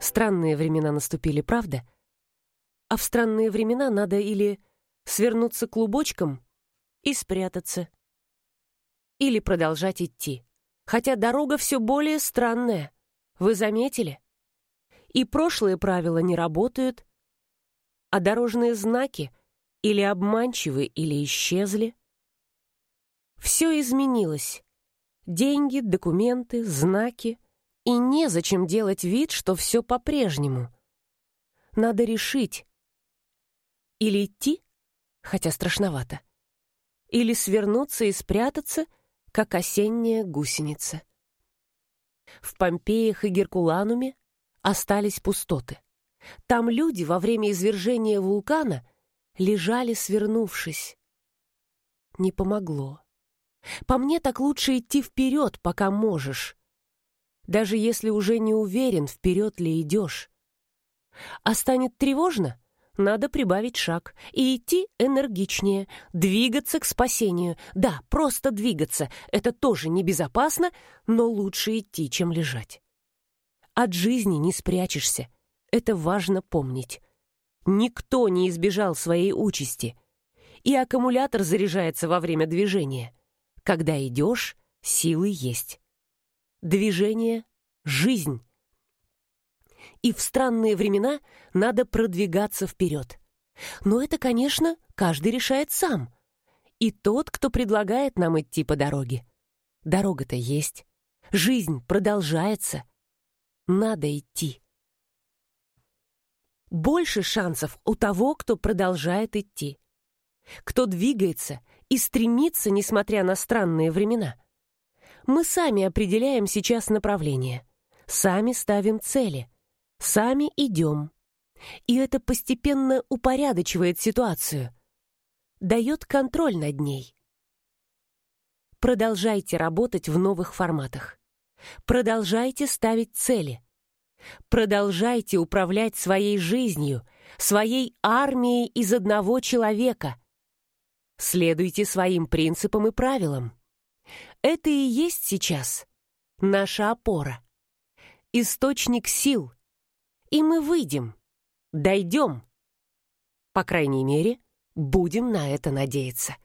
Странные времена наступили, правда? А в странные времена надо или свернуться клубочком и спрятаться, или продолжать идти. Хотя дорога все более странная. Вы заметили? И прошлые правила не работают, а дорожные знаки или обманчивы, или исчезли. Все изменилось. Деньги, документы, знаки. И незачем делать вид, что все по-прежнему. Надо решить. Или идти, хотя страшновато. Или свернуться и спрятаться, как осенняя гусеница. В Помпеях и Геркулануме остались пустоты. Там люди во время извержения вулкана лежали, свернувшись. Не помогло. По мне так лучше идти вперед, пока можешь. Даже если уже не уверен, вперед ли идешь. А станет тревожно? Надо прибавить шаг и идти энергичнее, двигаться к спасению. Да, просто двигаться. Это тоже небезопасно, но лучше идти, чем лежать. От жизни не спрячешься. Это важно помнить. Никто не избежал своей участи. И аккумулятор заряжается во время движения. Когда идешь, силы есть. Движение — жизнь. И в странные времена надо продвигаться вперед. Но это, конечно, каждый решает сам. И тот, кто предлагает нам идти по дороге. Дорога-то есть. Жизнь продолжается. Надо идти. Больше шансов у того, кто продолжает идти. Кто двигается и стремится, несмотря на странные времена. Мы сами определяем сейчас направление. Сами ставим цели. Сами идем. И это постепенно упорядочивает ситуацию. Дает контроль над ней. Продолжайте работать в новых форматах. Продолжайте ставить цели. Продолжайте управлять своей жизнью, своей армией из одного человека. Следуйте своим принципам и правилам. Это и есть сейчас наша опора. Источник сил. И мы выйдем, дойдем. По крайней мере, будем на это надеяться.